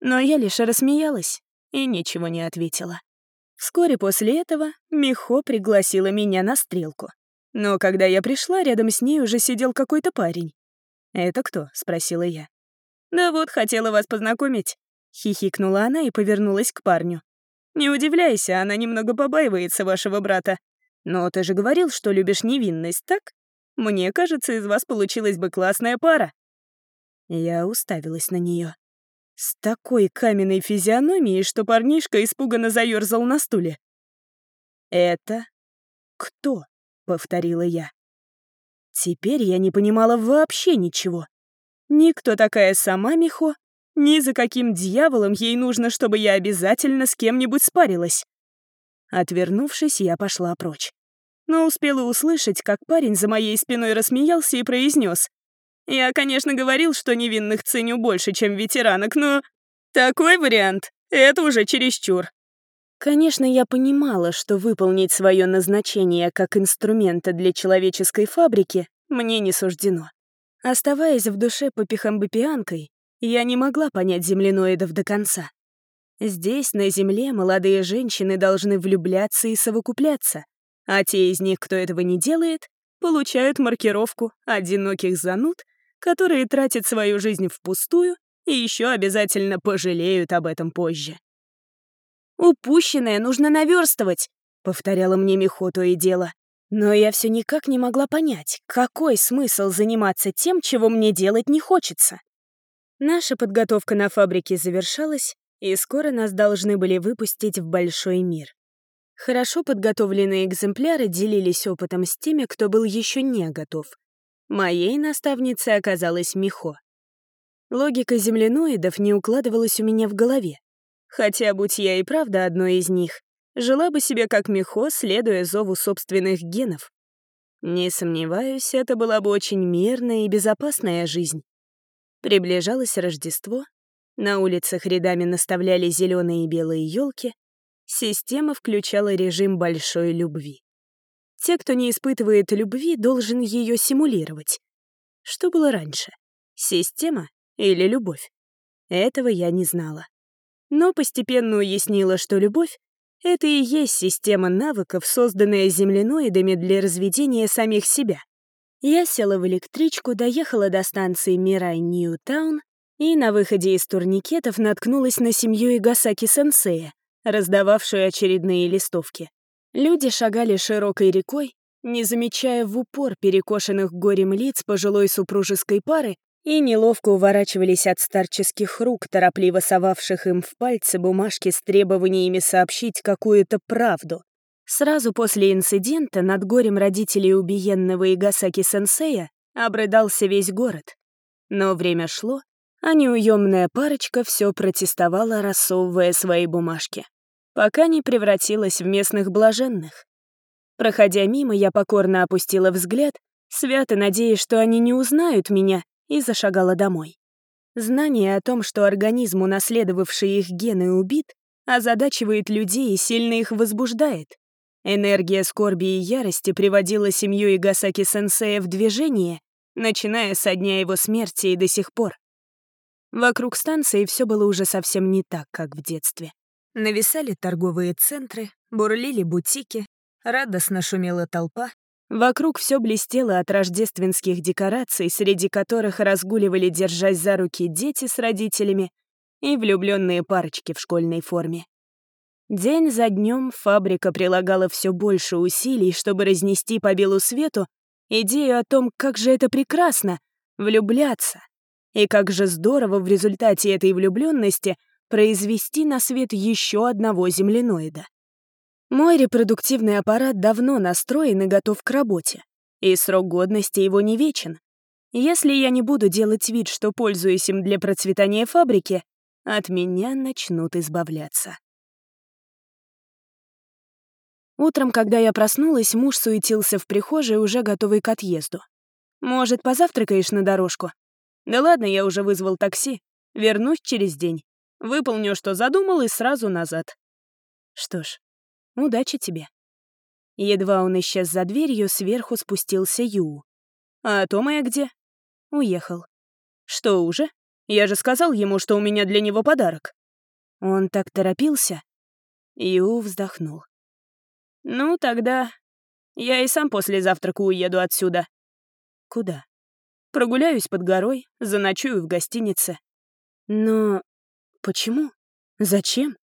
Но я лишь рассмеялась и ничего не ответила. Вскоре после этого Михо пригласила меня на стрелку. Но когда я пришла, рядом с ней уже сидел какой-то парень. «Это кто?» — спросила я. «Да вот, хотела вас познакомить», — хихикнула она и повернулась к парню. «Не удивляйся, она немного побаивается вашего брата. Но ты же говорил, что любишь невинность, так? Мне кажется, из вас получилась бы классная пара». Я уставилась на нее. С такой каменной физиономией, что парнишка испуганно заерзал на стуле. «Это кто?» — повторила я. Теперь я не понимала вообще ничего. Никто такая сама Михо, ни за каким дьяволом ей нужно, чтобы я обязательно с кем-нибудь спарилась. Отвернувшись, я пошла прочь. Но успела услышать, как парень за моей спиной рассмеялся и произнес: «Я, конечно, говорил, что невинных ценю больше, чем ветеранок, но такой вариант — это уже чересчур». Конечно, я понимала, что выполнить свое назначение как инструмента для человеческой фабрики мне не суждено. Оставаясь в душе попихамбопианкой, я не могла понять земляноидов до конца. Здесь, на Земле, молодые женщины должны влюбляться и совокупляться, а те из них, кто этого не делает, получают маркировку одиноких зануд, которые тратят свою жизнь впустую и еще обязательно пожалеют об этом позже. «Упущенное нужно наверстывать», — повторяла мне Михо то и дело. Но я все никак не могла понять, какой смысл заниматься тем, чего мне делать не хочется. Наша подготовка на фабрике завершалась, и скоро нас должны были выпустить в большой мир. Хорошо подготовленные экземпляры делились опытом с теми, кто был еще не готов. Моей наставницей оказалась Михо. Логика земляноидов не укладывалась у меня в голове. Хотя, будь я и правда одной из них, жила бы себе как Михо, следуя зову собственных генов. Не сомневаюсь, это была бы очень мирная и безопасная жизнь. Приближалось Рождество, на улицах рядами наставляли зеленые и белые елки, система включала режим большой любви. Те, кто не испытывает любви, должен ее симулировать. Что было раньше? Система или любовь? Этого я не знала но постепенно уяснила, что любовь — это и есть система навыков, созданная земляноидами для разведения самих себя. Я села в электричку, доехала до станции Мирай Ньютаун и на выходе из турникетов наткнулась на семью Игасаки-сенсея, раздававшую очередные листовки. Люди шагали широкой рекой, не замечая в упор перекошенных горем лиц пожилой супружеской пары и неловко уворачивались от старческих рук, торопливо совавших им в пальцы бумажки с требованиями сообщить какую-то правду. Сразу после инцидента над горем родителей убиенного Игасаки-сенсея обрыдался весь город. Но время шло, а неуемная парочка все протестовала, рассовывая свои бумажки, пока не превратилась в местных блаженных. Проходя мимо, я покорно опустила взгляд, свято надеясь, что они не узнают меня и зашагала домой. Знание о том, что организм, унаследовавший их гены, убит, озадачивает людей и сильно их возбуждает. Энергия скорби и ярости приводила семью Игасаки-сенсея в движение, начиная со дня его смерти и до сих пор. Вокруг станции все было уже совсем не так, как в детстве. Нависали торговые центры, бурлили бутики, радостно шумела толпа. Вокруг все блестело от рождественских декораций, среди которых разгуливали, держась за руки, дети с родителями и влюбленные парочки в школьной форме. День за днем фабрика прилагала все больше усилий, чтобы разнести по белу свету идею о том, как же это прекрасно — влюбляться. И как же здорово в результате этой влюбленности произвести на свет еще одного земляноида. Мой репродуктивный аппарат давно настроен и готов к работе, и срок годности его не вечен. Если я не буду делать вид, что пользуюсь им для процветания фабрики, от меня начнут избавляться. Утром, когда я проснулась, муж суетился в прихожей, уже готовый к отъезду. «Может, позавтракаешь на дорожку?» «Да ладно, я уже вызвал такси. Вернусь через день. Выполню, что задумал, и сразу назад». «Что ж, удачи тебе». Едва он исчез за дверью, сверху спустился Ю. «А Тома где?» «Уехал». «Что уже? Я же сказал ему, что у меня для него подарок». Он так торопился. Ю вздохнул. «Ну, тогда я и сам после завтрака уеду отсюда». «Куда?» «Прогуляюсь под горой, заночую в гостинице». «Но почему? Зачем?»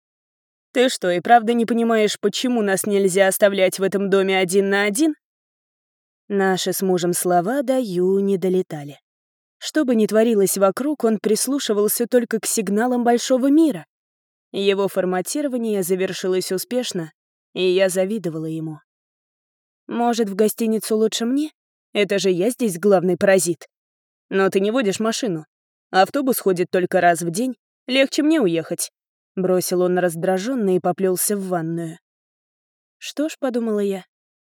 «Ты что, и правда не понимаешь, почему нас нельзя оставлять в этом доме один на один?» Наши с мужем слова до Ю не долетали. Что бы ни творилось вокруг, он прислушивался только к сигналам большого мира. Его форматирование завершилось успешно, и я завидовала ему. Может, в гостиницу лучше мне? Это же я здесь главный паразит. Но ты не водишь машину. Автобус ходит только раз в день. Легче мне уехать. Бросил он раздраженно и поплелся в ванную. Что ж, подумала я,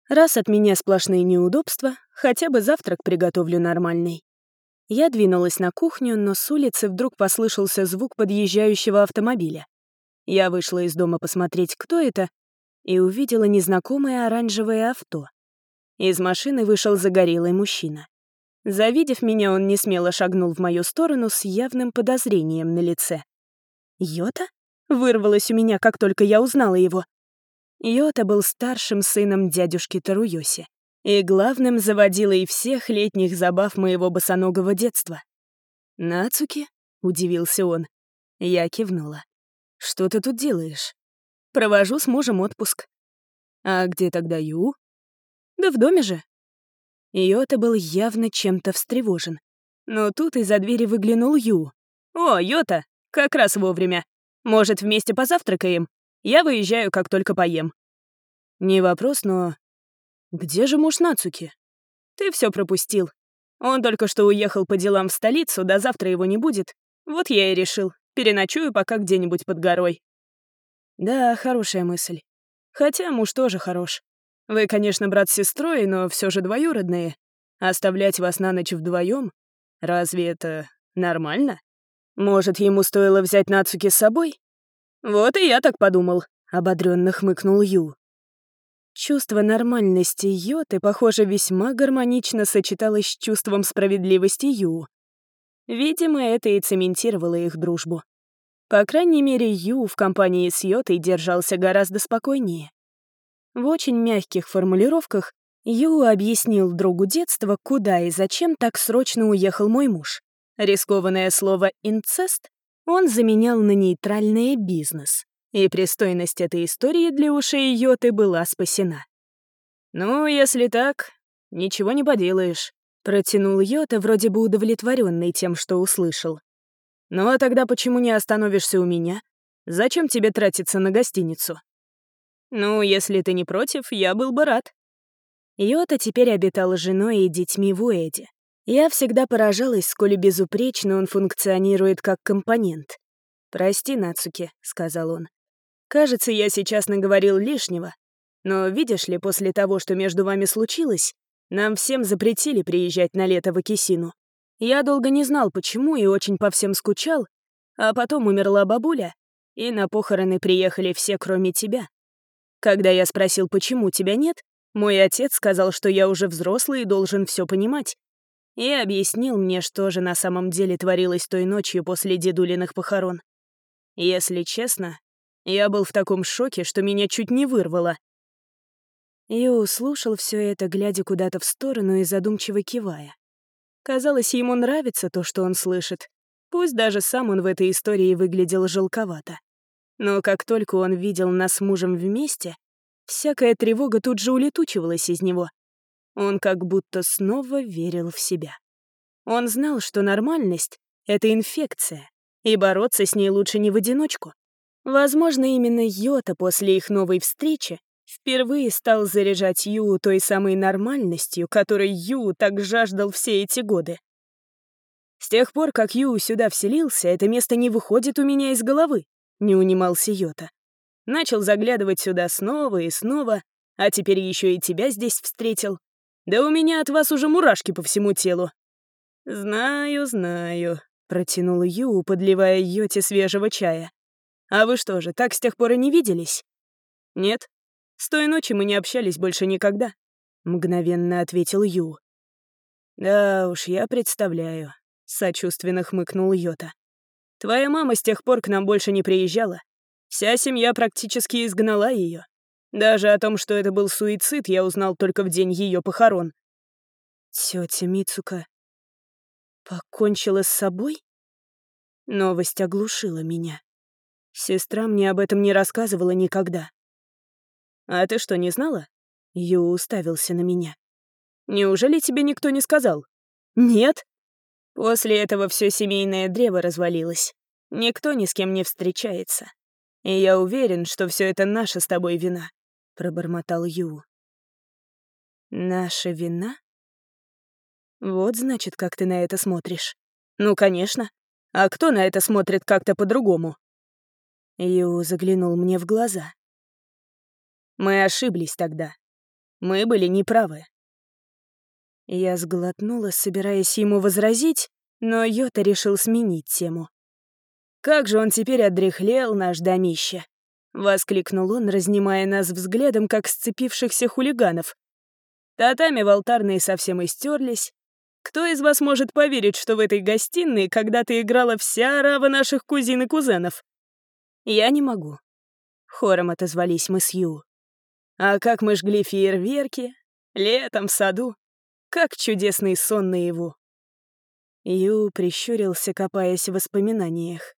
раз от меня сплошные неудобства, хотя бы завтрак приготовлю нормальный. Я двинулась на кухню, но с улицы вдруг послышался звук подъезжающего автомобиля. Я вышла из дома посмотреть, кто это, и увидела незнакомое оранжевое авто. Из машины вышел загорелый мужчина. Завидев меня, он несмело шагнул в мою сторону с явным подозрением на лице. «Йота?» — вырвалось у меня, как только я узнала его. Йота был старшим сыном дядюшки Таруйоси и главным заводилой всех летних забав моего босоногого детства. «Нацуки?» — удивился он. Я кивнула. «Что ты тут делаешь?» Провожу с мужем отпуск. А где тогда Ю? Да в доме же. Йота был явно чем-то встревожен. Но тут из-за двери выглянул Ю. «О, Йота, как раз вовремя. Может, вместе позавтракаем? Я выезжаю, как только поем». Не вопрос, но... Где же муж Нацуки? Ты все пропустил. Он только что уехал по делам в столицу, до завтра его не будет. Вот я и решил. Переночую пока где-нибудь под горой. Да, хорошая мысль. Хотя муж тоже хорош. Вы, конечно, брат с сестрой, но все же двоюродные. Оставлять вас на ночь вдвоем? Разве это нормально? Может, ему стоило взять Нацуки с собой? Вот и я так подумал, ободренно хмыкнул Ю. Чувство нормальности Йоты, похоже, весьма гармонично сочеталось с чувством справедливости Ю. Видимо, это и цементировало их дружбу. По крайней мере, Ю в компании с Йотой держался гораздо спокойнее. В очень мягких формулировках Ю объяснил другу детства, куда и зачем так срочно уехал мой муж. Рискованное слово «инцест» он заменял на нейтральное «бизнес», и пристойность этой истории для ушей Йоты была спасена. «Ну, если так, ничего не поделаешь», — протянул Йота, вроде бы удовлетворенный тем, что услышал. «Ну а тогда почему не остановишься у меня? Зачем тебе тратиться на гостиницу?» «Ну, если ты не против, я был бы рад». Йота теперь обитала женой и детьми в Уэде. Я всегда поражалась, сколь безупречно он функционирует как компонент. «Прости, Нацуки», — сказал он. «Кажется, я сейчас наговорил лишнего. Но видишь ли, после того, что между вами случилось, нам всем запретили приезжать на лето в Акисину. Я долго не знал, почему, и очень по всем скучал, а потом умерла бабуля, и на похороны приехали все, кроме тебя. Когда я спросил, почему тебя нет, мой отец сказал, что я уже взрослый и должен все понимать, и объяснил мне, что же на самом деле творилось той ночью после дедулиных похорон. Если честно, Я был в таком шоке, что меня чуть не вырвало. Ю слушал все это, глядя куда-то в сторону и задумчиво кивая. Казалось, ему нравится то, что он слышит. Пусть даже сам он в этой истории выглядел жалковато. Но как только он видел нас с мужем вместе, всякая тревога тут же улетучивалась из него. Он как будто снова верил в себя. Он знал, что нормальность — это инфекция, и бороться с ней лучше не в одиночку. Возможно, именно Йота после их новой встречи впервые стал заряжать Ю той самой нормальностью, которой Ю так жаждал все эти годы. С тех пор, как Ю сюда вселился, это место не выходит у меня из головы, не унимался Йота. Начал заглядывать сюда снова и снова, а теперь еще и тебя здесь встретил. Да у меня от вас уже мурашки по всему телу. Знаю, знаю, протянул Ю, подливая Йоте свежего чая. А вы что же, так с тех пор и не виделись? Нет. С той ночи мы не общались больше никогда, мгновенно ответил Ю. Да уж, я представляю, сочувственно хмыкнул Йота. Твоя мама с тех пор к нам больше не приезжала. Вся семья практически изгнала ее. Даже о том, что это был суицид, я узнал только в день ее похорон. Тетя Мицука покончила с собой? Новость оглушила меня. Сестра мне об этом не рассказывала никогда. «А ты что, не знала?» Ю уставился на меня. «Неужели тебе никто не сказал?» «Нет». После этого все семейное древо развалилось. Никто ни с кем не встречается. И я уверен, что все это наша с тобой вина», — пробормотал Ю. «Наша вина?» Вот, значит, как ты на это смотришь. Ну, конечно. А кто на это смотрит как-то по-другому? Ю заглянул мне в глаза. Мы ошиблись тогда. Мы были неправы. Я сглотнула, собираясь ему возразить, но Йота решил сменить тему. «Как же он теперь отдряхлел, наш домище!» — воскликнул он, разнимая нас взглядом, как сцепившихся хулиганов. Татами в алтарной совсем истерлись. Кто из вас может поверить, что в этой гостиной когда-то играла вся рава наших кузин и кузенов? «Я не могу». Хором отозвались мы с Ю. А как мы жгли фейерверки, летом в саду. Как чудесный сон наяву. Ю прищурился, копаясь в воспоминаниях.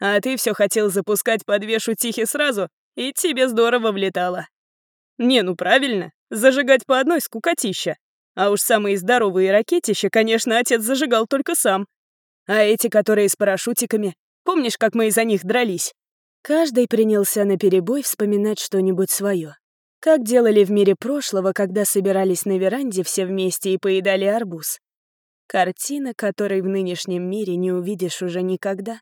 «А ты все хотел запускать подвешу тихи сразу, и тебе здорово влетало. Не, ну правильно, зажигать по одной скукотища. А уж самые здоровые ракетища, конечно, отец зажигал только сам. А эти, которые с парашютиками, помнишь, как мы из-за них дрались? Каждый принялся наперебой вспоминать что-нибудь свое. Как делали в мире прошлого, когда собирались на веранде все вместе и поедали арбуз. Картина, которой в нынешнем мире не увидишь уже никогда.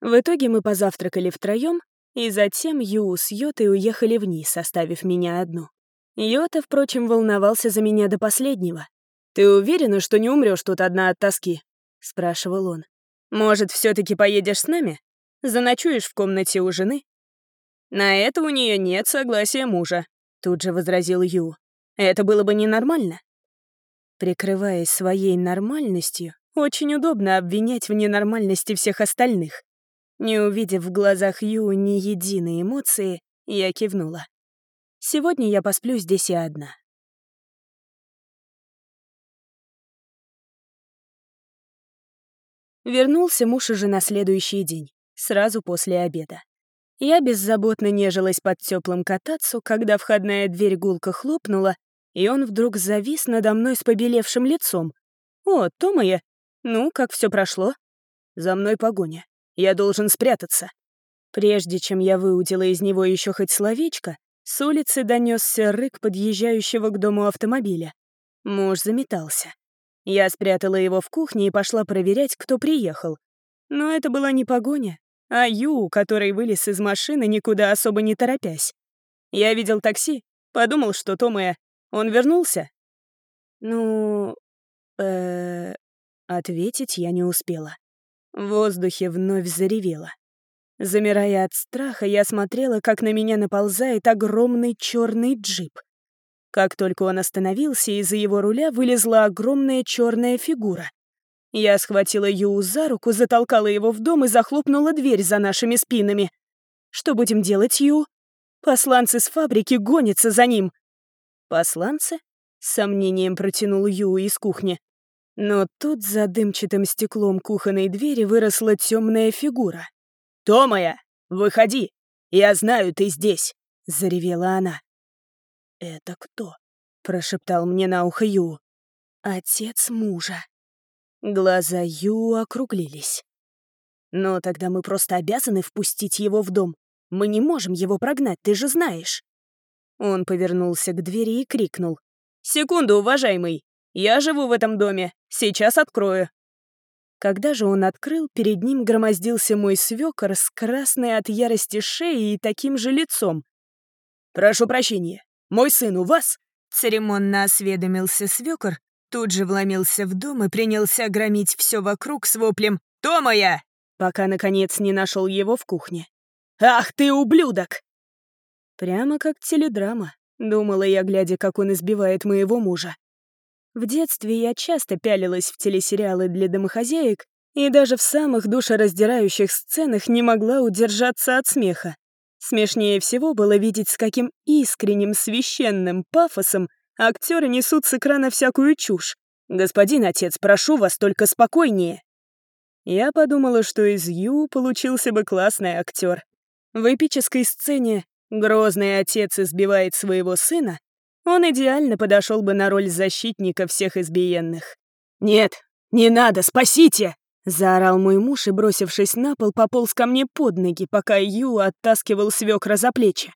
В итоге мы позавтракали втроем, и затем Ю с Йотой уехали вниз, оставив меня одну. Йота, впрочем, волновался за меня до последнего. «Ты уверена, что не умрешь тут одна от тоски?» — спрашивал он. «Может, все таки поедешь с нами?» Заночуешь в комнате у жены?» «На это у нее нет согласия мужа», — тут же возразил Ю. «Это было бы ненормально». Прикрываясь своей нормальностью, очень удобно обвинять в ненормальности всех остальных. Не увидев в глазах Ю ни единой эмоции, я кивнула. «Сегодня я посплю здесь и одна». Вернулся муж уже на следующий день сразу после обеда. Я беззаботно нежилась под теплым катацу, когда входная дверь гулко хлопнула, и он вдруг завис надо мной с побелевшим лицом. «О, Томая, ну, как все прошло?» «За мной погоня. Я должен спрятаться». Прежде чем я выудила из него еще хоть словечко, с улицы донесся рык подъезжающего к дому автомобиля. Муж заметался. Я спрятала его в кухне и пошла проверять, кто приехал. Но это была не погоня, а Ю, который вылез из машины, никуда особо не торопясь. Я видел такси, подумал, что Томэ... Он вернулся? Ну... э Ответить я не успела. В воздухе вновь заревело. Замирая от страха, я смотрела, как на меня наползает огромный черный джип. Как только он остановился, из-за его руля вылезла огромная черная фигура. Я схватила Ю за руку, затолкала его в дом и захлопнула дверь за нашими спинами. Что будем делать, Ю? Посланцы с фабрики гонятся за ним. Посланцы? С сомнением протянул Ю из кухни. Но тут за дымчатым стеклом кухонной двери выросла темная фигура. «Томая, выходи! Я знаю, ты здесь!» — заревела она. «Это кто?» — прошептал мне на ухо Ю. «Отец мужа». Глаза Ю округлились. «Но тогда мы просто обязаны впустить его в дом. Мы не можем его прогнать, ты же знаешь». Он повернулся к двери и крикнул. «Секунду, уважаемый! Я живу в этом доме. Сейчас открою». Когда же он открыл, перед ним громоздился мой свёкор с красной от ярости шеей и таким же лицом. «Прошу прощения, мой сын у вас?» Церемонно осведомился свёкор, тут же вломился в дом и принялся громить все вокруг с воплем «Томая!», пока, наконец, не нашел его в кухне. «Ах ты, ублюдок!» Прямо как теледрама, думала я, глядя, как он избивает моего мужа. В детстве я часто пялилась в телесериалы для домохозяек и даже в самых душераздирающих сценах не могла удержаться от смеха. Смешнее всего было видеть, с каким искренним священным пафосом актеры несут с экрана всякую чушь. «Господин отец, прошу вас, только спокойнее!» Я подумала, что из Ю получился бы классный актер. В эпической сцене грозный отец избивает своего сына, он идеально подошел бы на роль защитника всех избиенных. «Нет, не надо, спасите!» — заорал мой муж и, бросившись на пол, пополз ко мне под ноги, пока Ю оттаскивал свекра за плечи.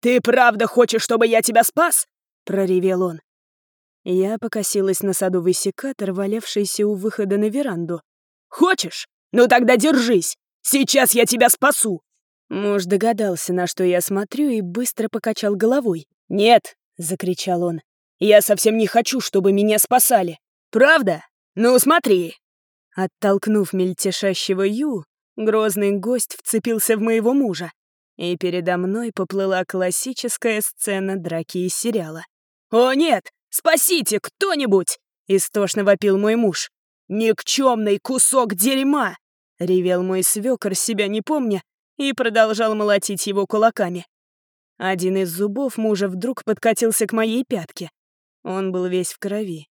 «Ты правда хочешь, чтобы я тебя спас?» — проревел он. Я покосилась на садовый секатор, валявшийся у выхода на веранду. «Хочешь? Ну тогда держись! Сейчас я тебя спасу!» Муж догадался, на что я смотрю, и быстро покачал головой. «Нет, — закричал он. «Я совсем не хочу, чтобы меня спасали. Правда? Ну, смотри!» Оттолкнув мельтешащего Ю, грозный гость вцепился в моего мужа, и передо мной поплыла классическая сцена драки из сериала. «О нет! Спасите кто-нибудь!» — истошно вопил мой муж. «Никчемный кусок дерьма!» — ревел мой свекор, себя не помня, и продолжал молотить его кулаками. Один из зубов мужа вдруг подкатился к моей пятке. Он был весь в крови.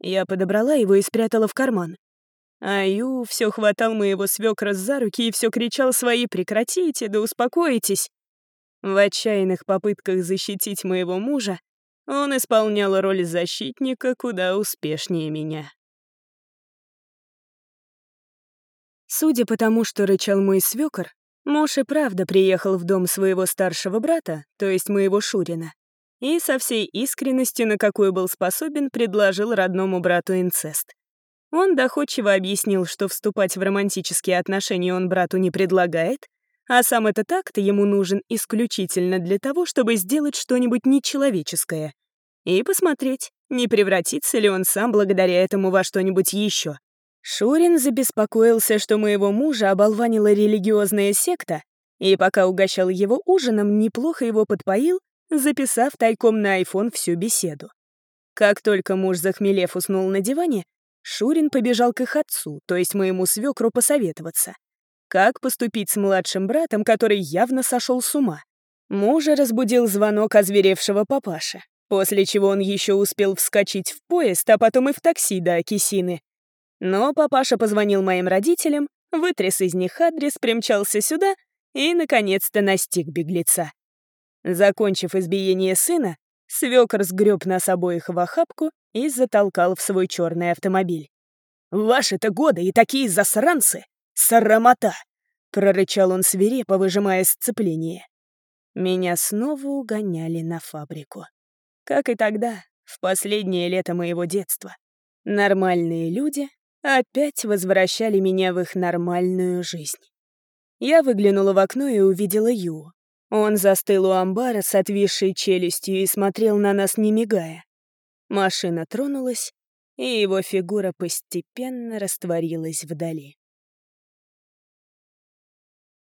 Я подобрала его и спрятала в карман. А Ю все хватал моего свекра за руки и все кричал свои «прекратите, да успокойтесь». В отчаянных попытках защитить моего мужа он исполнял роль защитника куда успешнее меня. Судя по тому, что рычал мой свекор, Муж и правда приехал в дом своего старшего брата, то есть моего Шурина, и со всей искренностью, на какую был способен, предложил родному брату инцест. Он доходчиво объяснил, что вступать в романтические отношения он брату не предлагает, а сам этот акт ему нужен исключительно для того, чтобы сделать что-нибудь нечеловеческое и посмотреть, не превратится ли он сам благодаря этому во что-нибудь еще. Шурин забеспокоился, что моего мужа оболванила религиозная секта, и пока угощал его ужином, неплохо его подпоил, записав тайком на айфон всю беседу. Как только муж, захмелев, уснул на диване, Шурин побежал к их отцу, то есть моему свекру, посоветоваться. Как поступить с младшим братом, который явно сошел с ума? Мужа разбудил звонок озверевшего папаши, после чего он еще успел вскочить в поезд, а потом и в такси до Акисины, но папаша позвонил моим родителям, вытряс из них адрес, примчался сюда и, наконец-то, настиг беглеца. Закончив избиение сына, свёкор сгреб нас обоих в охапку и затолкал в свой черный автомобиль. «Ваши-то годы и такие засранцы! Сарамота!» — прорычал он свирепо, выжимая сцепление. Меня снова угоняли на фабрику. Как и тогда, в последнее лето моего детства. Нормальные люди опять возвращали меня в их нормальную жизнь. Я выглянула в окно и увидела Ю. Он застыл у амбара с отвисшей челюстью и смотрел на нас, не мигая. Машина тронулась, и его фигура постепенно растворилась вдали.